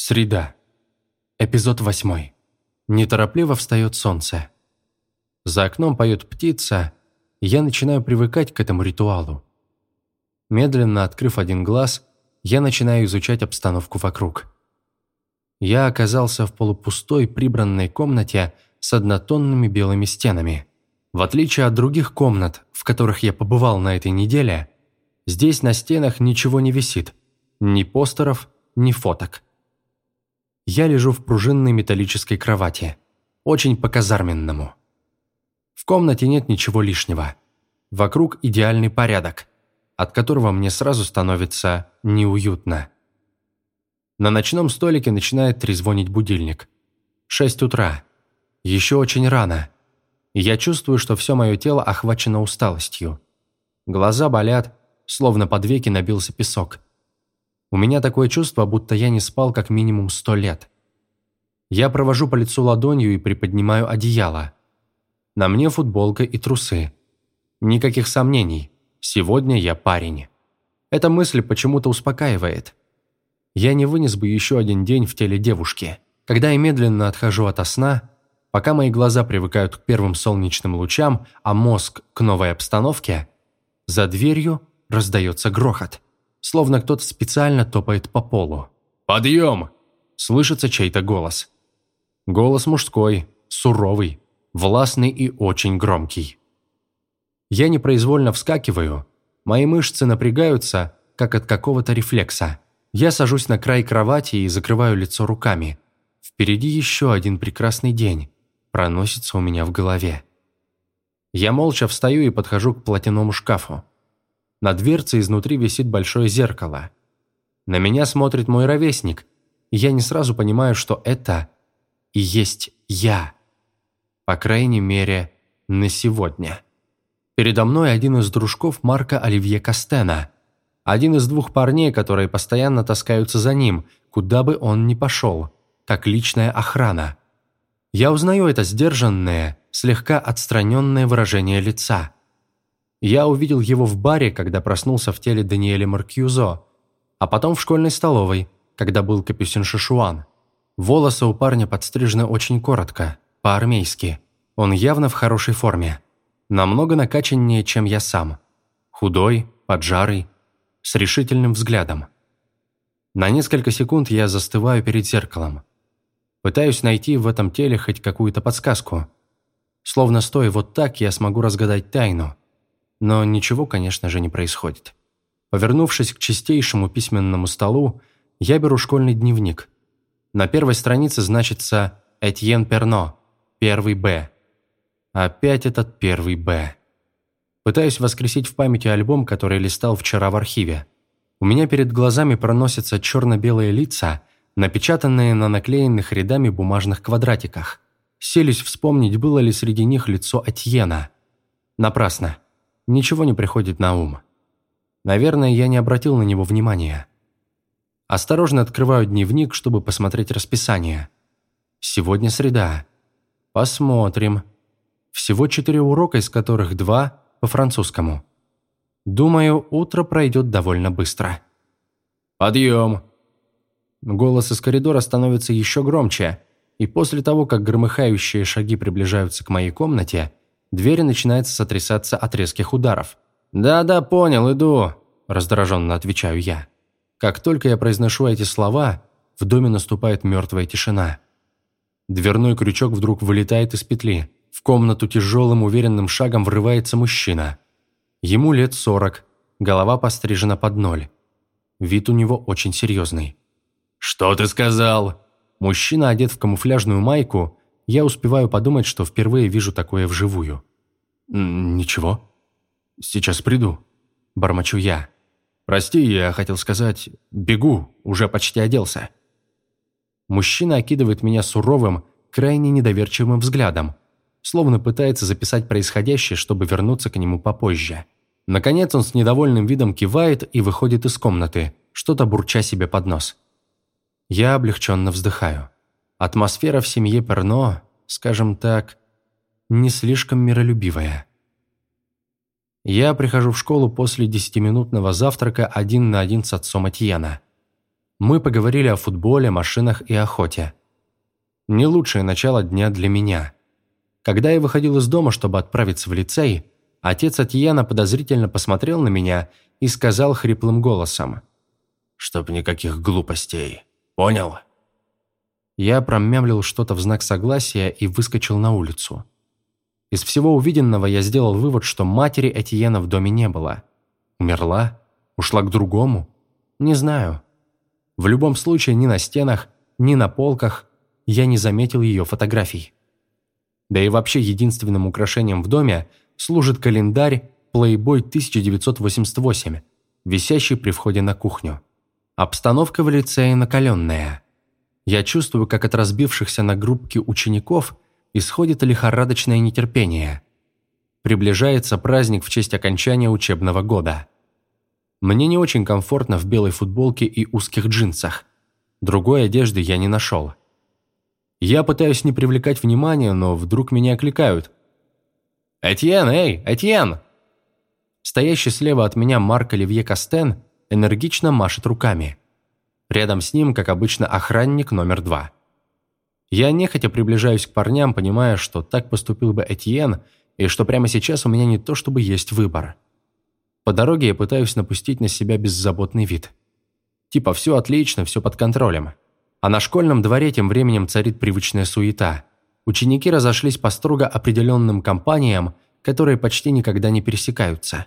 Среда. Эпизод восьмой. Неторопливо встает солнце. За окном поет птица, я начинаю привыкать к этому ритуалу. Медленно открыв один глаз, я начинаю изучать обстановку вокруг. Я оказался в полупустой прибранной комнате с однотонными белыми стенами. В отличие от других комнат, в которых я побывал на этой неделе, здесь на стенах ничего не висит. Ни постеров, ни фоток. Я лежу в пружинной металлической кровати. Очень по-казарменному. В комнате нет ничего лишнего. Вокруг идеальный порядок, от которого мне сразу становится неуютно. На ночном столике начинает трезвонить будильник. Шесть утра. Еще очень рано. Я чувствую, что все мое тело охвачено усталостью. Глаза болят, словно под веки набился песок. У меня такое чувство, будто я не спал как минимум сто лет. Я провожу по лицу ладонью и приподнимаю одеяло. На мне футболка и трусы. Никаких сомнений. Сегодня я парень. Эта мысль почему-то успокаивает. Я не вынес бы еще один день в теле девушки. Когда я медленно отхожу от сна, пока мои глаза привыкают к первым солнечным лучам, а мозг к новой обстановке, за дверью раздается грохот словно кто-то специально топает по полу. «Подъем!» – слышится чей-то голос. Голос мужской, суровый, властный и очень громкий. Я непроизвольно вскакиваю, мои мышцы напрягаются, как от какого-то рефлекса. Я сажусь на край кровати и закрываю лицо руками. Впереди еще один прекрасный день. Проносится у меня в голове. Я молча встаю и подхожу к платяному шкафу. На дверце изнутри висит большое зеркало. На меня смотрит мой ровесник, и я не сразу понимаю, что это и есть я. По крайней мере, на сегодня. Передо мной один из дружков Марка Оливье Кастена. Один из двух парней, которые постоянно таскаются за ним, куда бы он ни пошел, как личная охрана. Я узнаю это сдержанное, слегка отстраненное выражение лица – я увидел его в баре, когда проснулся в теле Даниэля Маркьюзо, а потом в школьной столовой, когда был Капюсин Шишуан. Волосы у парня подстрижены очень коротко, по-армейски. Он явно в хорошей форме. Намного накачаннее, чем я сам. Худой, поджарый, с решительным взглядом. На несколько секунд я застываю перед зеркалом. Пытаюсь найти в этом теле хоть какую-то подсказку. Словно стоя вот так, я смогу разгадать тайну – но ничего, конечно же, не происходит. Повернувшись к чистейшему письменному столу, я беру школьный дневник. На первой странице значится «Этьен Перно», «Первый Б». Опять этот «Первый Б». Пытаюсь воскресить в памяти альбом, который листал вчера в архиве. У меня перед глазами проносятся черно-белые лица, напечатанные на наклеенных рядами бумажных квадратиках. Селись вспомнить, было ли среди них лицо Этьена. Напрасно. Ничего не приходит на ум. Наверное, я не обратил на него внимания. Осторожно открываю дневник, чтобы посмотреть расписание. Сегодня среда. Посмотрим. Всего четыре урока, из которых два по французскому. Думаю, утро пройдет довольно быстро. «Подъем!» Голос из коридора становится еще громче, и после того, как громыхающие шаги приближаются к моей комнате, Дверь начинает сотрясаться от резких ударов. «Да-да, понял, иду», – раздраженно отвечаю я. Как только я произношу эти слова, в доме наступает мертвая тишина. Дверной крючок вдруг вылетает из петли. В комнату тяжелым уверенным шагом врывается мужчина. Ему лет сорок, голова пострижена под ноль. Вид у него очень серьезный. «Что ты сказал?» Мужчина одет в камуфляжную майку я успеваю подумать, что впервые вижу такое вживую. «Ничего. Сейчас приду», – бормочу я. «Прости, я хотел сказать, бегу, уже почти оделся». Мужчина окидывает меня суровым, крайне недоверчивым взглядом, словно пытается записать происходящее, чтобы вернуться к нему попозже. Наконец он с недовольным видом кивает и выходит из комнаты, что-то бурча себе под нос. Я облегченно вздыхаю. Атмосфера в семье Перно, скажем так, не слишком миролюбивая. Я прихожу в школу после десятиминутного завтрака один на один с отцом Атьяна. Мы поговорили о футболе, машинах и охоте. Не лучшее начало дня для меня. Когда я выходил из дома, чтобы отправиться в лицей, отец Атьяна подозрительно посмотрел на меня и сказал хриплым голосом. «Чтоб никаких глупостей. Понял?» Я промямлил что-то в знак согласия и выскочил на улицу. Из всего увиденного я сделал вывод, что матери Этьена в доме не было. Умерла? Ушла к другому? Не знаю. В любом случае, ни на стенах, ни на полках я не заметил ее фотографий. Да и вообще единственным украшением в доме служит календарь Playboy 1988, висящий при входе на кухню. Обстановка в лицее накаленная. Я чувствую, как от разбившихся на группки учеников исходит лихорадочное нетерпение. Приближается праздник в честь окончания учебного года. Мне не очень комфортно в белой футболке и узких джинсах. Другой одежды я не нашел. Я пытаюсь не привлекать внимания, но вдруг меня окликают. «Этьен, эй, Этьен!» Стоящий слева от меня Марк Оливье Кастен энергично машет руками. Рядом с ним, как обычно, охранник номер два. Я нехотя приближаюсь к парням, понимая, что так поступил бы Этьен, и что прямо сейчас у меня не то чтобы есть выбор. По дороге я пытаюсь напустить на себя беззаботный вид. Типа все отлично, все под контролем. А на школьном дворе тем временем царит привычная суета. Ученики разошлись по строго определенным компаниям, которые почти никогда не пересекаются.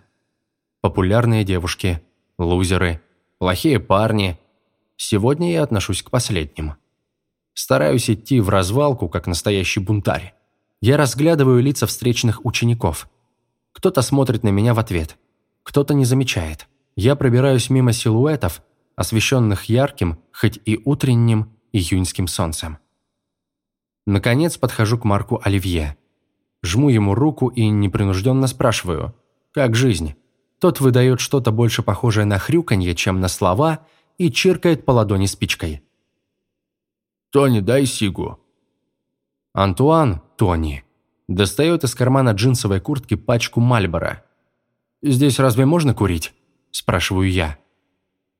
Популярные девушки, лузеры, плохие парни. Сегодня я отношусь к последним. Стараюсь идти в развалку, как настоящий бунтарь. Я разглядываю лица встречных учеников. Кто-то смотрит на меня в ответ – кто-то не замечает. Я пробираюсь мимо силуэтов, освещенных ярким, хоть и утренним, июньским солнцем. Наконец подхожу к Марку Оливье. Жму ему руку и непринужденно спрашиваю, «Как жизнь?» Тот выдает что-то больше похожее на хрюканье, чем на слова, и чиркает по ладони спичкой. «Тони, дай сигу». Антуан, Тони, достает из кармана джинсовой куртки пачку Мальбора «Здесь разве можно курить?» – спрашиваю я.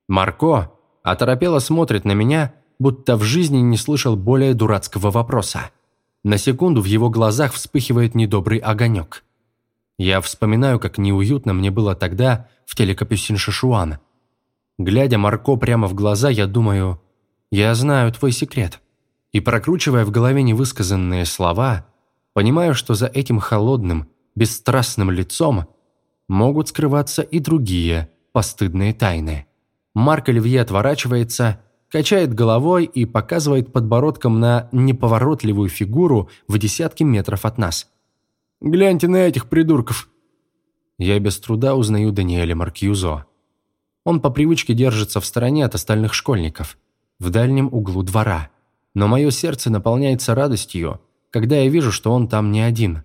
Марко оторопело смотрит на меня, будто в жизни не слышал более дурацкого вопроса. На секунду в его глазах вспыхивает недобрый огонек. Я вспоминаю, как неуютно мне было тогда в телекапюсин Шишуана. Глядя Марко прямо в глаза, я думаю, «Я знаю твой секрет». И прокручивая в голове невысказанные слова, понимаю, что за этим холодным, бесстрастным лицом – могут скрываться и другие постыдные тайны. Марк Оливье отворачивается, качает головой и показывает подбородком на неповоротливую фигуру в десятки метров от нас. «Гляньте на этих придурков!» Я без труда узнаю Даниэля Маркьюзо. Он по привычке держится в стороне от остальных школьников, в дальнем углу двора. Но мое сердце наполняется радостью, когда я вижу, что он там не один.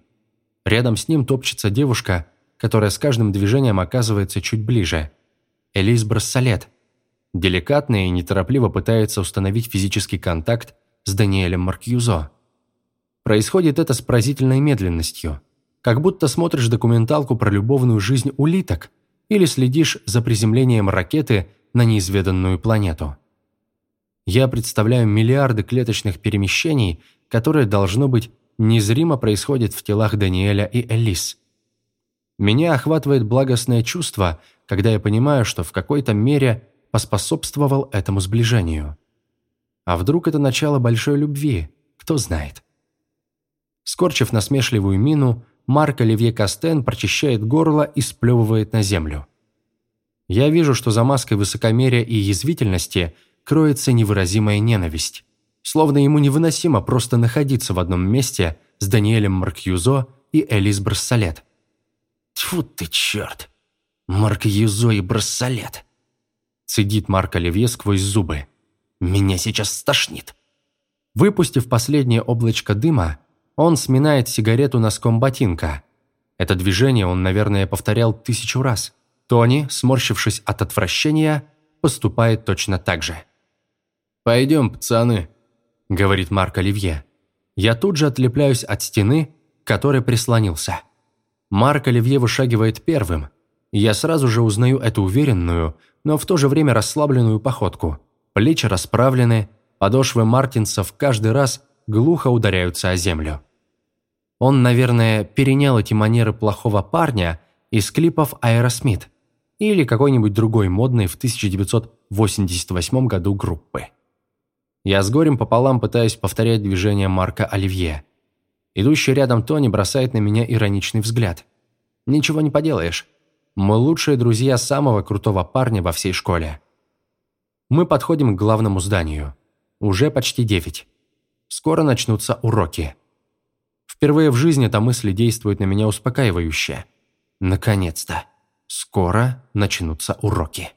Рядом с ним топчется девушка, которая с каждым движением оказывается чуть ближе. Элис Брассолет. Деликатно и неторопливо пытается установить физический контакт с Даниэлем Маркьюзо. Происходит это с поразительной медленностью, как будто смотришь документалку про любовную жизнь улиток или следишь за приземлением ракеты на неизведанную планету. Я представляю миллиарды клеточных перемещений, которые, должно быть, незримо происходят в телах Даниэля и Элис – меня охватывает благостное чувство, когда я понимаю, что в какой-то мере поспособствовал этому сближению. А вдруг это начало большой любви, кто знает. Скорчив насмешливую мину, Марк Оливье Кастен прочищает горло и сплевывает на землю. Я вижу, что за маской высокомерия и язвительности кроется невыразимая ненависть. Словно ему невыносимо просто находиться в одном месте с Даниэлем Маркьюзо и Элис Брассолет. Тьфу ты, черт! Марк Юзо и брассолет. Цедит Марк Оливье сквозь зубы. Меня сейчас стошнит. Выпустив последнее облачко дыма, он сминает сигарету носком ботинка. Это движение он, наверное, повторял тысячу раз. Тони, сморщившись от отвращения, поступает точно так же. «Пойдем, пацаны», — говорит Марк Оливье. Я тут же отлепляюсь от стены, к которой прислонился. Марк Оливье вышагивает первым. Я сразу же узнаю эту уверенную, но в то же время расслабленную походку. Плечи расправлены, подошвы мартинсов каждый раз глухо ударяются о землю. Он, наверное, перенял эти манеры плохого парня из клипов Аэросмит или какой-нибудь другой модной в 1988 году группы. Я с горем пополам пытаюсь повторять движения Марка Оливье. Идущий рядом Тони бросает на меня ироничный взгляд. Ничего не поделаешь. Мы лучшие друзья самого крутого парня во всей школе. Мы подходим к главному зданию. Уже почти девять. Скоро начнутся уроки. Впервые в жизни эта мысль действует на меня успокаивающе. Наконец-то. Скоро начнутся уроки.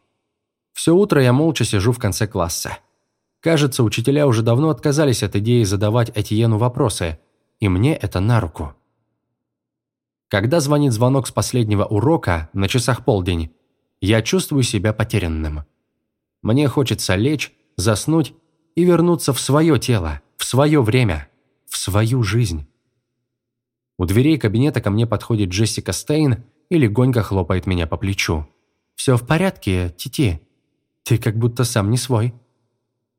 Все утро я молча сижу в конце класса. Кажется, учителя уже давно отказались от идеи задавать Этьену вопросы, и мне это на руку. Когда звонит звонок с последнего урока, на часах полдень, я чувствую себя потерянным. Мне хочется лечь, заснуть и вернуться в свое тело, в свое время, в свою жизнь. У дверей кабинета ко мне подходит Джессика Стейн и легонько хлопает меня по плечу. «Все в порядке, Тити? Ты как будто сам не свой».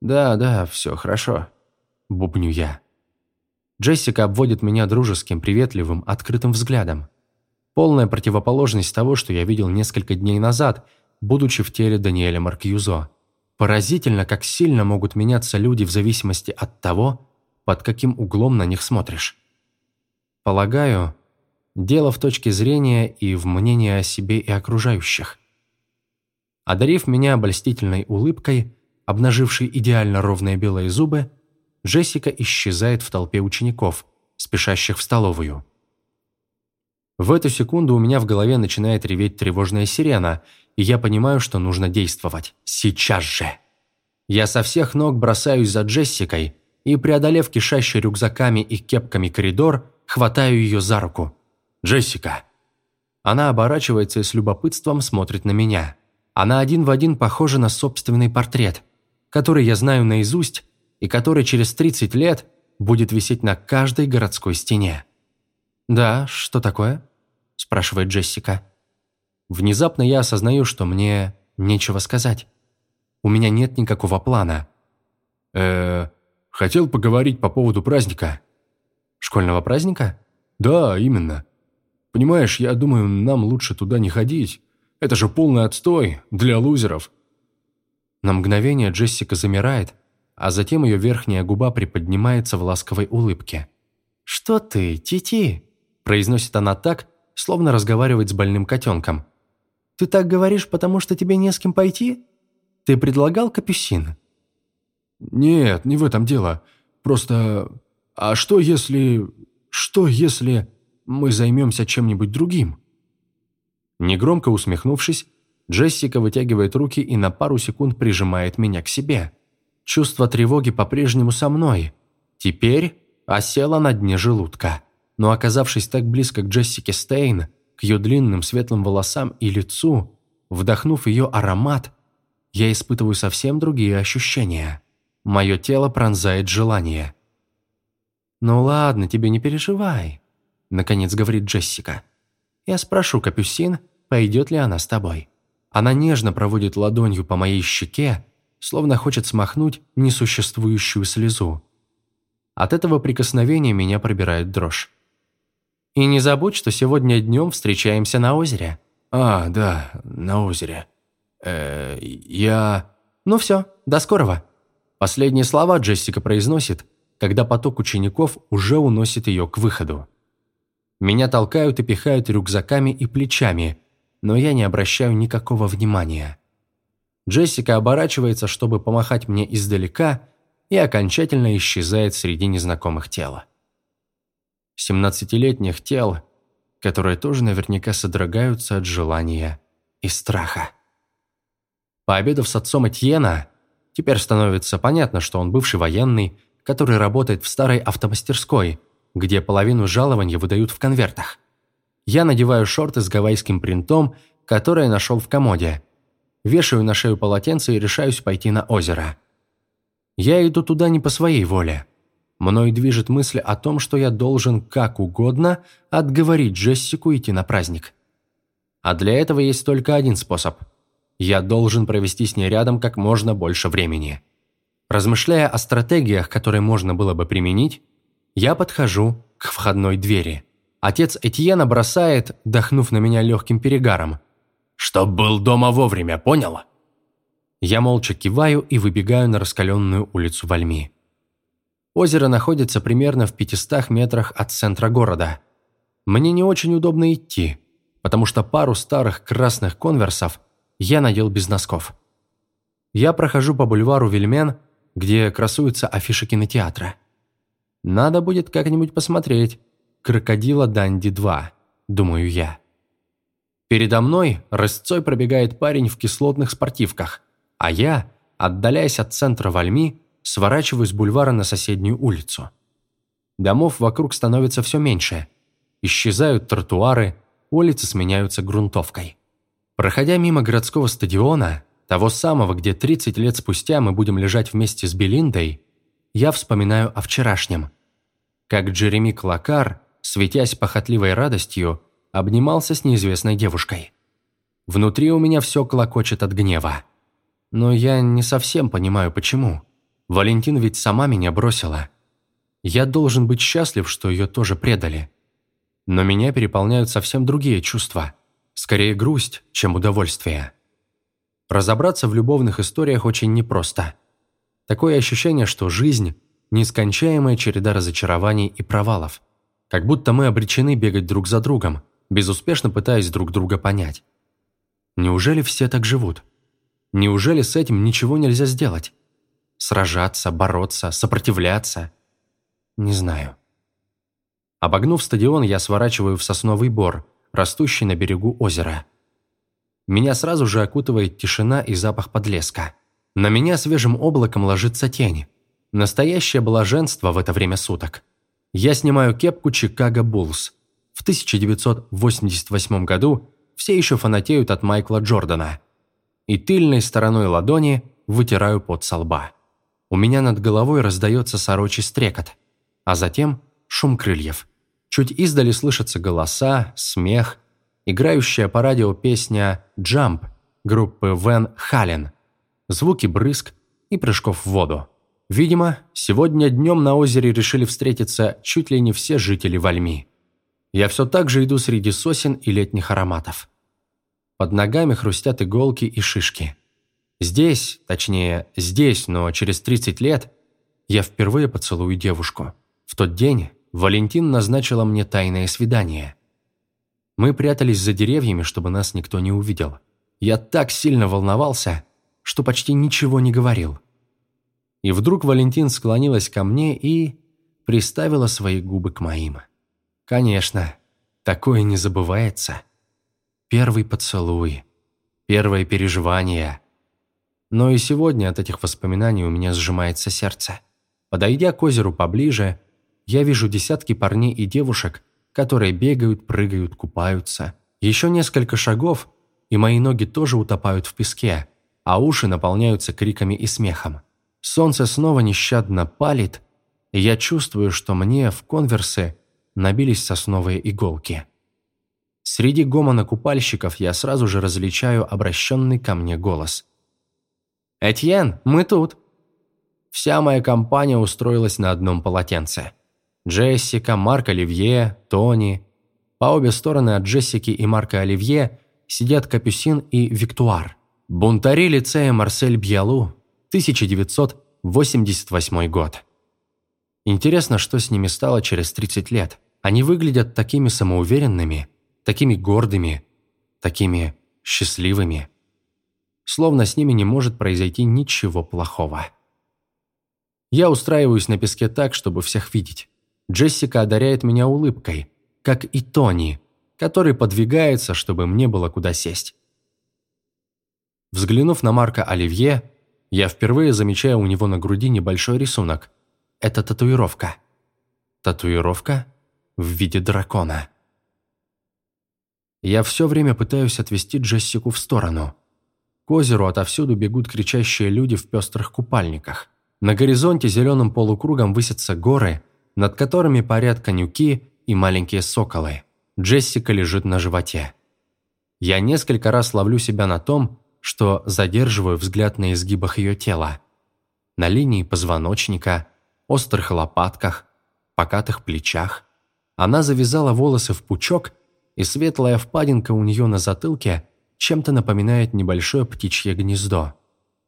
«Да, да, все хорошо», – бубню я. Джессика обводит меня дружеским, приветливым, открытым взглядом. Полная противоположность того, что я видел несколько дней назад, будучи в теле Даниэля Маркьюзо. Поразительно, как сильно могут меняться люди в зависимости от того, под каким углом на них смотришь. Полагаю, дело в точке зрения и в мнении о себе и окружающих. Одарив меня обольстительной улыбкой, обнажившей идеально ровные белые зубы, Джессика исчезает в толпе учеников, спешащих в столовую. В эту секунду у меня в голове начинает реветь тревожная сирена, и я понимаю, что нужно действовать. Сейчас же. Я со всех ног бросаюсь за Джессикой и, преодолев кишащий рюкзаками и кепками коридор, хватаю ее за руку. «Джессика!» Она оборачивается и с любопытством смотрит на меня. Она один в один похожа на собственный портрет, который я знаю наизусть и который через 30 лет будет висеть на каждой городской стене. «Да, что такое?» – спрашивает Джессика. Внезапно я осознаю, что мне нечего сказать. У меня нет никакого плана. э хотел поговорить по поводу праздника», Школьного праздника? Да, именно. Понимаешь, я думаю, нам лучше туда не ходить. Это же полный отстой для лузеров. На мгновение Джессика замирает, а затем ее верхняя губа приподнимается в ласковой улыбке. «Что ты, Тити?» – произносит она так, словно разговаривает с больным котенком. «Ты так говоришь, потому что тебе не с кем пойти? Ты предлагал капюсин?» «Нет, не в этом дело. Просто а что если... Что если мы займемся чем-нибудь другим?» Негромко усмехнувшись, Джессика вытягивает руки и на пару секунд прижимает меня к себе. Чувство тревоги по-прежнему со мной. Теперь осела на дне желудка. Но оказавшись так близко к Джессике Стейн, к ее длинным светлым волосам и лицу, вдохнув ее аромат, я испытываю совсем другие ощущения. Мое тело пронзает желание – «Ну ладно, тебе не переживай», – наконец говорит Джессика. «Я спрошу Капюсин, пойдет ли она с тобой». Она нежно проводит ладонью по моей щеке, словно хочет смахнуть несуществующую слезу. От этого прикосновения меня пробирает дрожь. «И не забудь, что сегодня днем встречаемся на озере». «А, да, на озере. Э, я...» «Ну все, до скорого». Последние слова Джессика произносит, когда поток учеников уже уносит ее к выходу. Меня толкают и пихают рюкзаками и плечами, но я не обращаю никакого внимания. Джессика оборачивается, чтобы помахать мне издалека, и окончательно исчезает среди незнакомых тел. Семнадцатилетних тел, которые тоже наверняка содрогаются от желания и страха. Пообедав с отцом Этьена, теперь становится понятно, что он бывший военный, который работает в старой автомастерской, где половину жалования выдают в конвертах. Я надеваю шорты с гавайским принтом, которые нашел в комоде. Вешаю на шею полотенце и решаюсь пойти на озеро. Я иду туда не по своей воле. Мной движет мысль о том, что я должен как угодно отговорить Джессику идти на праздник. А для этого есть только один способ. Я должен провести с ней рядом как можно больше времени. Размышляя о стратегиях, которые можно было бы применить, я подхожу к входной двери. Отец Этьена бросает, дохнув на меня легким перегаром. «Чтоб был дома вовремя, понял?» Я молча киваю и выбегаю на раскаленную улицу Вальми. Озеро находится примерно в 500 метрах от центра города. Мне не очень удобно идти, потому что пару старых красных конверсов я надел без носков. Я прохожу по бульвару Вельмен, где красуются афиши кинотеатра. Надо будет как-нибудь посмотреть «Крокодила Данди 2», думаю я. Передо мной рысцой пробегает парень в кислотных спортивках, а я, отдаляясь от центра Вальми, сворачиваю с бульвара на соседнюю улицу. Домов вокруг становится все меньше. Исчезают тротуары, улицы сменяются грунтовкой. Проходя мимо городского стадиона, того самого, где 30 лет спустя мы будем лежать вместе с Белиндой, я вспоминаю о вчерашнем. Как Джереми Клакар, светясь похотливой радостью, обнимался с неизвестной девушкой. Внутри у меня все клокочет от гнева. Но я не совсем понимаю, почему. Валентин ведь сама меня бросила. Я должен быть счастлив, что ее тоже предали. Но меня переполняют совсем другие чувства. Скорее грусть, чем удовольствие. Разобраться в любовных историях очень непросто. Такое ощущение, что жизнь – нескончаемая череда разочарований и провалов. Как будто мы обречены бегать друг за другом, безуспешно пытаясь друг друга понять. Неужели все так живут? Неужели с этим ничего нельзя сделать? Сражаться, бороться, сопротивляться? Не знаю. Обогнув стадион, я сворачиваю в сосновый бор, растущий на берегу озера. Меня сразу же окутывает тишина и запах подлеска. На меня свежим облаком ложится тень. Настоящее блаженство в это время суток. Я снимаю кепку «Чикаго Буллс». В 1988 году все еще фанатеют от Майкла Джордана – и тыльной стороной ладони вытираю пот со лба. У меня над головой раздается сорочий стрекот, а затем шум крыльев. Чуть издали слышатся голоса, смех, играющая по радио песня «Jump» группы Вен Хален, звуки брызг и прыжков в воду. Видимо, сегодня днем на озере решили встретиться чуть ли не все жители Вальми. Я все так же иду среди сосен и летних ароматов. Под ногами хрустят иголки и шишки. Здесь, точнее, здесь, но через 30 лет, я впервые поцелую девушку. В тот день Валентин назначила мне тайное свидание. Мы прятались за деревьями, чтобы нас никто не увидел. Я так сильно волновался, что почти ничего не говорил. И вдруг Валентин склонилась ко мне и приставила свои губы к моим. Конечно, такое не забывается. Первый поцелуй. Первое переживание. Но и сегодня от этих воспоминаний у меня сжимается сердце. Подойдя к озеру поближе, я вижу десятки парней и девушек, которые бегают, прыгают, купаются. Еще несколько шагов, и мои ноги тоже утопают в песке, а уши наполняются криками и смехом. Солнце снова нещадно палит, и я чувствую, что мне в конверсы набились сосновые иголки. Среди гомона купальщиков я сразу же различаю обращенный ко мне голос. «Этьен, мы тут!» Вся моя компания устроилась на одном полотенце. Джессика, Марк Оливье, Тони. По обе стороны от Джессики и Марка Оливье сидят Капюсин и Виктуар. Бунтари лицея Марсель Бьялу, 1988 год. Интересно, что с ними стало через 30 лет. Они выглядят такими самоуверенными – такими гордыми, такими счастливыми. Словно с ними не может произойти ничего плохого. Я устраиваюсь на песке так, чтобы всех видеть. Джессика одаряет меня улыбкой, как и Тони, который подвигается, чтобы мне было куда сесть. Взглянув на Марка Оливье, я впервые замечаю у него на груди небольшой рисунок. Это татуировка. Татуировка в виде дракона. Я все время пытаюсь отвести Джессику в сторону. К озеру отовсюду бегут кричащие люди в пестрых купальниках. На горизонте зеленым полукругом высятся горы, над которыми парят конюки и маленькие соколы. Джессика лежит на животе. Я несколько раз ловлю себя на том, что задерживаю взгляд на изгибах ее тела. на линии позвоночника, острых лопатках, покатых плечах. Она завязала волосы в пучок, и светлая впадинка у нее на затылке чем-то напоминает небольшое птичье гнездо.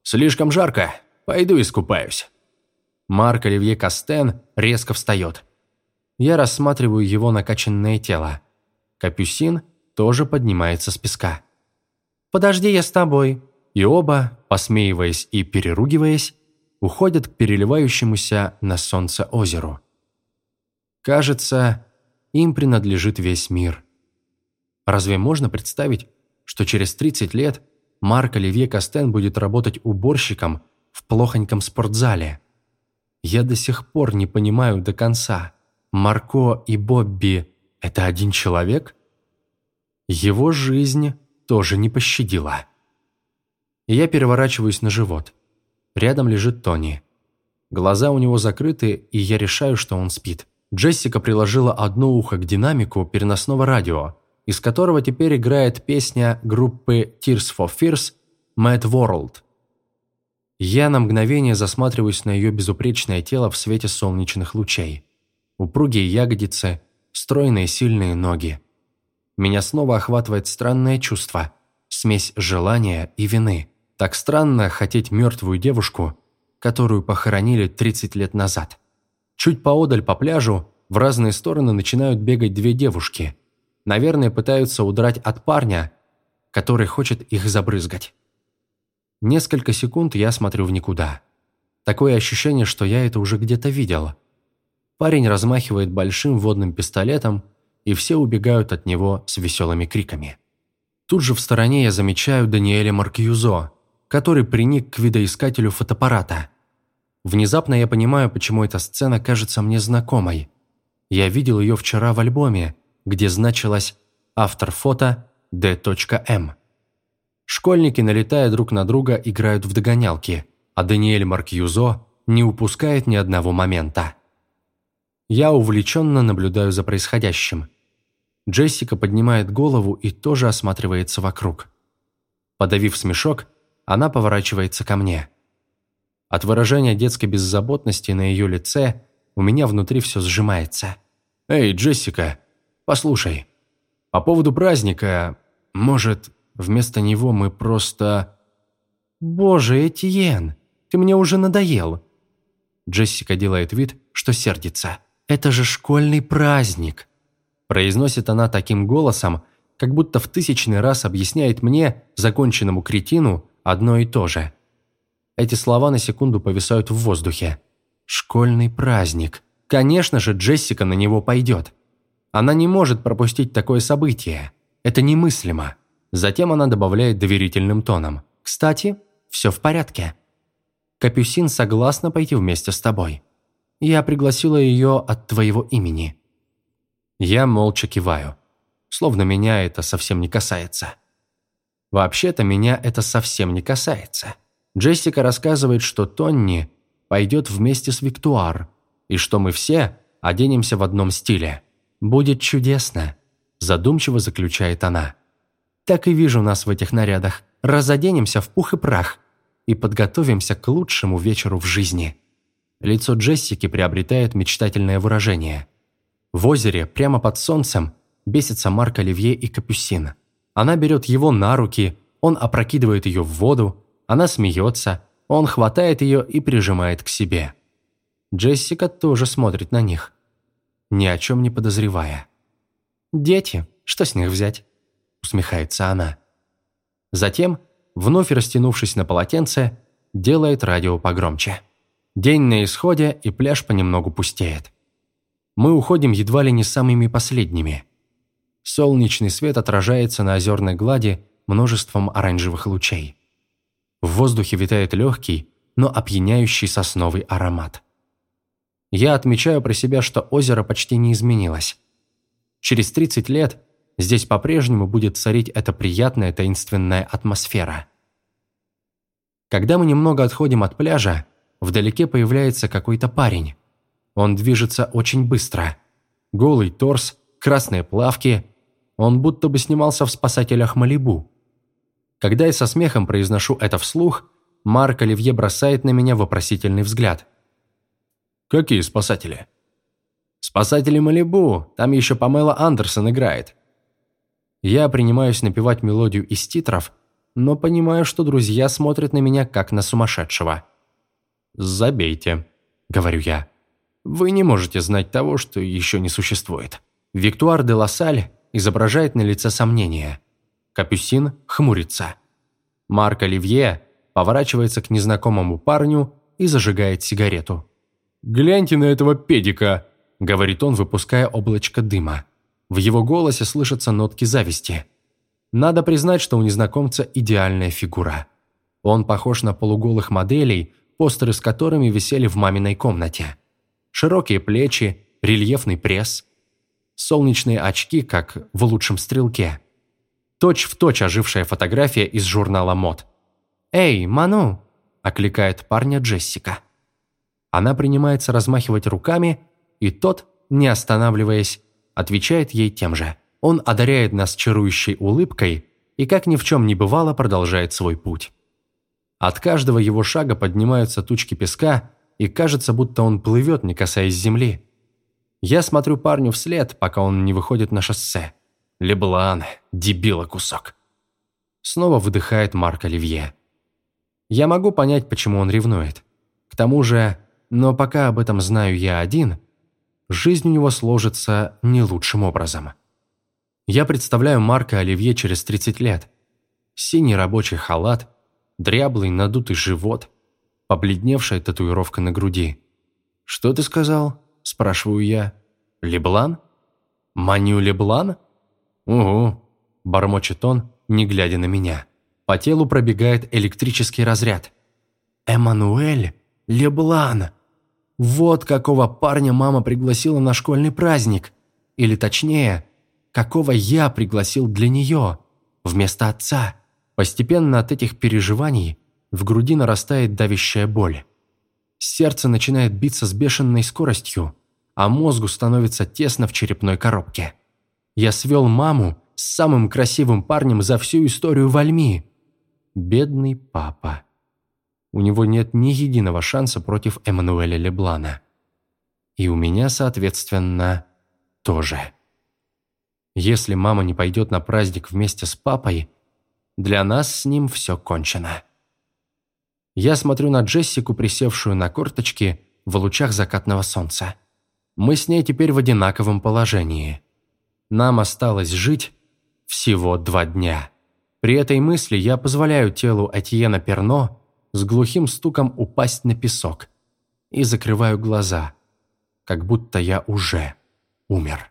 «Слишком жарко. Пойду искупаюсь». Марк Оливье Кастен резко встает. Я рассматриваю его накачанное тело. Капюсин тоже поднимается с песка. «Подожди, я с тобой». И оба, посмеиваясь и переругиваясь, уходят к переливающемуся на солнце озеру. Кажется, им принадлежит весь мир. Разве можно представить, что через 30 лет Марк Оливье Кастен будет работать уборщиком в плохоньком спортзале? Я до сих пор не понимаю до конца. Марко и Бобби – это один человек? Его жизнь тоже не пощадила. Я переворачиваюсь на живот. Рядом лежит Тони. Глаза у него закрыты, и я решаю, что он спит. Джессика приложила одно ухо к динамику переносного радио, из которого теперь играет песня группы Tears for Fears «Mad World». Я на мгновение засматриваюсь на ее безупречное тело в свете солнечных лучей. Упругие ягодицы, стройные сильные ноги. Меня снова охватывает странное чувство, смесь желания и вины. Так странно хотеть мертвую девушку, которую похоронили 30 лет назад. Чуть поодаль по пляжу в разные стороны начинают бегать две девушки – Наверное, пытаются удрать от парня, который хочет их забрызгать. Несколько секунд я смотрю в никуда. Такое ощущение, что я это уже где-то видел. Парень размахивает большим водным пистолетом, и все убегают от него с веселыми криками. Тут же в стороне я замечаю Даниэля Маркьюзо, который приник к видоискателю фотоаппарата. Внезапно я понимаю, почему эта сцена кажется мне знакомой. Я видел ее вчера в альбоме, где значилось «Автор фото D.M». Школьники, налетая друг на друга, играют в догонялки, а Даниэль Маркьюзо не упускает ни одного момента. Я увлеченно наблюдаю за происходящим. Джессика поднимает голову и тоже осматривается вокруг. Подавив смешок, она поворачивается ко мне. От выражения детской беззаботности на ее лице у меня внутри все сжимается. «Эй, Джессика, Послушай, по поводу праздника, может, вместо него мы просто... Боже, Этьен, ты мне уже надоел. Джессика делает вид, что сердится. Это же школьный праздник. Произносит она таким голосом, как будто в тысячный раз объясняет мне, законченному кретину, одно и то же. Эти слова на секунду повисают в воздухе. Школьный праздник. Конечно же, Джессика на него пойдет. Она не может пропустить такое событие. Это немыслимо. Затем она добавляет доверительным тоном. «Кстати, все в порядке. Капюсин согласна пойти вместе с тобой. Я пригласила ее от твоего имени». Я молча киваю. Словно меня это совсем не касается. Вообще-то меня это совсем не касается. Джессика рассказывает, что Тонни пойдет вместе с Виктуар, и что мы все оденемся в одном стиле – «Будет чудесно», – задумчиво заключает она. «Так и вижу нас в этих нарядах. Разоденемся в пух и прах и подготовимся к лучшему вечеру в жизни». Лицо Джессики приобретает мечтательное выражение. В озере, прямо под солнцем, бесится Марк Оливье и Капюсин. Она берет его на руки, он опрокидывает ее в воду, она смеется, он хватает ее и прижимает к себе. Джессика тоже смотрит на них ни о чем не подозревая. «Дети, что с них взять?» – усмехается она. Затем, вновь растянувшись на полотенце, делает радио погромче. День на исходе, и пляж понемногу пустеет. Мы уходим едва ли не самыми последними. Солнечный свет отражается на озерной глади множеством оранжевых лучей. В воздухе витает легкий, но опьяняющий сосновый аромат. Я отмечаю про себя, что озеро почти не изменилось. Через 30 лет здесь по-прежнему будет царить эта приятная таинственная атмосфера. Когда мы немного отходим от пляжа, вдалеке появляется какой-то парень. Он движется очень быстро. Голый торс, красные плавки. Он будто бы снимался в «Спасателях Малибу». Когда я со смехом произношу это вслух, Марк Оливье бросает на меня вопросительный взгляд. «Какие спасатели?» «Спасатели Малибу, там еще Памела Андерсон играет». Я принимаюсь напевать мелодию из титров, но понимаю, что друзья смотрят на меня как на сумасшедшего. «Забейте», — говорю я. «Вы не можете знать того, что еще не существует». Виктуар де Лассаль изображает на лице сомнение. Капюсин хмурится. Марк Оливье поворачивается к незнакомому парню и зажигает сигарету. «Гляньте на этого педика», – говорит он, выпуская облачко дыма. В его голосе слышатся нотки зависти. Надо признать, что у незнакомца идеальная фигура. Он похож на полуголых моделей, постеры с которыми висели в маминой комнате. Широкие плечи, рельефный пресс, солнечные очки, как в лучшем стрелке. Точь-в-точь точь ожившая фотография из журнала мод – «Эй, Ману!» – окликает парня Джессика. Она принимается размахивать руками, и тот, не останавливаясь, отвечает ей тем же. Он одаряет нас чарующей улыбкой и, как ни в чем не бывало, продолжает свой путь. От каждого его шага поднимаются тучки песка, и кажется, будто он плывет, не касаясь земли. Я смотрю парню вслед, пока он не выходит на шоссе. Леблан, дебила кусок. Снова выдыхает Марк Оливье. Я могу понять, почему он ревнует. К тому же, но пока об этом знаю я один, жизнь у него сложится не лучшим образом. Я представляю Марка Оливье через 30 лет. Синий рабочий халат, дряблый надутый живот, побледневшая татуировка на груди. «Что ты сказал?» – спрашиваю я. «Леблан? Маню Леблан?» «Угу», – бормочет он, не глядя на меня. По телу пробегает электрический разряд. «Эммануэль Леблан! Вот какого парня мама пригласила на школьный праздник. Или точнее, какого я пригласил для нее, вместо отца». Постепенно от этих переживаний в груди нарастает давящая боль. Сердце начинает биться с бешеной скоростью, а мозгу становится тесно в черепной коробке. Я свел маму с самым красивым парнем за всю историю Вальми. Бедный папа. У него нет ни единого шанса против Эммануэля Леблана. И у меня, соответственно, тоже. Если мама не пойдет на праздник вместе с папой, для нас с ним все кончено. Я смотрю на Джессику, присевшую на корточки в лучах закатного солнца. Мы с ней теперь в одинаковом положении. Нам осталось жить всего два дня. При этой мысли я позволяю телу Этьена Перно с глухим стуком упасть на песок и закрываю глаза, как будто я уже умер.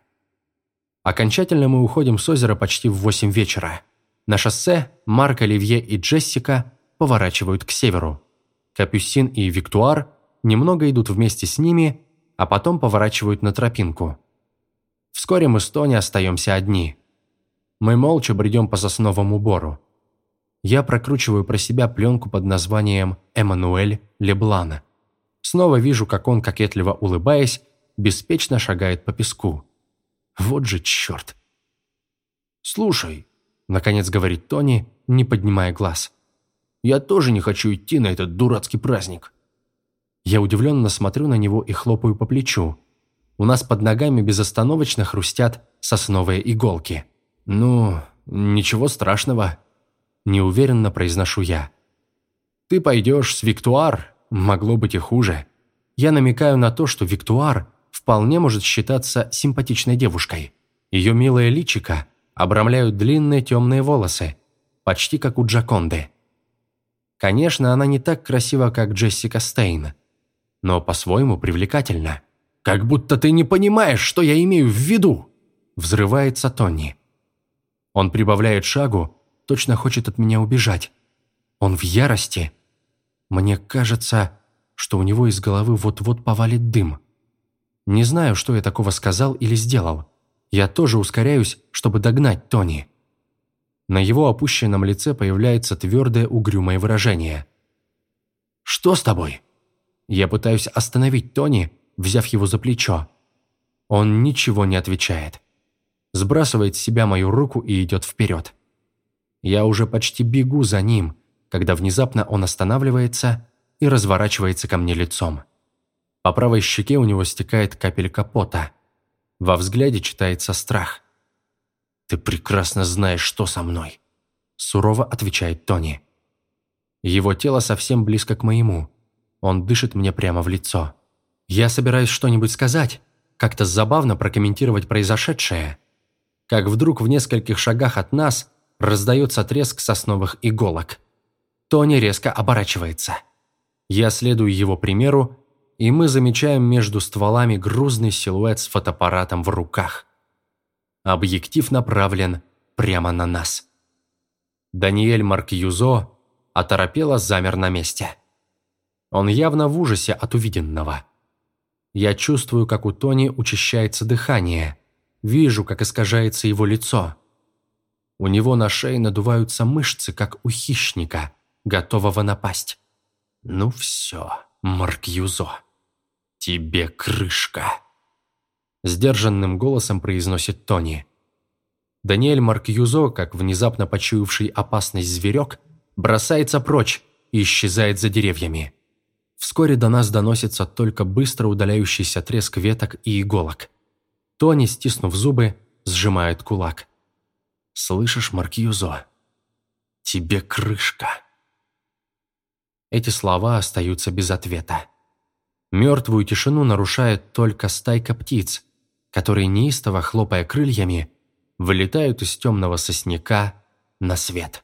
Окончательно мы уходим с озера почти в восемь вечера. На шоссе Марк, Оливье и Джессика поворачивают к северу. Капюсин и Виктуар немного идут вместе с ними, а потом поворачивают на тропинку. Вскоре мы с Тони остаемся одни – мы молча бредем по сосновому бору. Я прокручиваю про себя пленку под названием «Эммануэль Леблана». Снова вижу, как он, кокетливо улыбаясь, беспечно шагает по песку. Вот же черт. «Слушай», — наконец говорит Тони, не поднимая глаз. «Я тоже не хочу идти на этот дурацкий праздник». Я удивленно смотрю на него и хлопаю по плечу. У нас под ногами безостановочно хрустят сосновые иголки. «Ну, ничего страшного», – неуверенно произношу я. «Ты пойдешь с Виктуар, могло быть и хуже. Я намекаю на то, что Виктуар вполне может считаться симпатичной девушкой. Ее милое личико обрамляют длинные темные волосы, почти как у Джаконды. Конечно, она не так красива, как Джессика Стейн, но по-своему привлекательна. «Как будто ты не понимаешь, что я имею в виду!» – взрывается Тони. Он прибавляет шагу, точно хочет от меня убежать. Он в ярости. Мне кажется, что у него из головы вот-вот повалит дым. Не знаю, что я такого сказал или сделал. Я тоже ускоряюсь, чтобы догнать Тони. На его опущенном лице появляется твердое угрюмое выражение. «Что с тобой?» Я пытаюсь остановить Тони, взяв его за плечо. Он ничего не отвечает сбрасывает с себя мою руку и идет вперед. Я уже почти бегу за ним, когда внезапно он останавливается и разворачивается ко мне лицом. По правой щеке у него стекает капелька пота. Во взгляде читается страх. «Ты прекрасно знаешь, что со мной», – сурово отвечает Тони. Его тело совсем близко к моему. Он дышит мне прямо в лицо. Я собираюсь что-нибудь сказать, как-то забавно прокомментировать произошедшее. Как вдруг в нескольких шагах от нас раздается треск сосновых иголок. Тони резко оборачивается. Я следую его примеру, и мы замечаем между стволами грузный силуэт с фотоаппаратом в руках. Объектив направлен прямо на нас. Даниэль Маркьюзо оторопело замер на месте. Он явно в ужасе от увиденного. Я чувствую, как у Тони учащается дыхание. Вижу, как искажается его лицо. У него на шее надуваются мышцы, как у хищника, готового напасть. «Ну все, Маркьюзо, тебе крышка!» Сдержанным голосом произносит Тони. Даниэль Маркьюзо, как внезапно почуявший опасность зверек, бросается прочь и исчезает за деревьями. Вскоре до нас доносится только быстро удаляющийся треск веток и иголок. Тони, стиснув зубы, сжимает кулак. «Слышишь, Маркьюзо? Тебе крышка!» Эти слова остаются без ответа. Мертвую тишину нарушает только стайка птиц, которые, неистово хлопая крыльями, вылетают из темного сосняка на свет.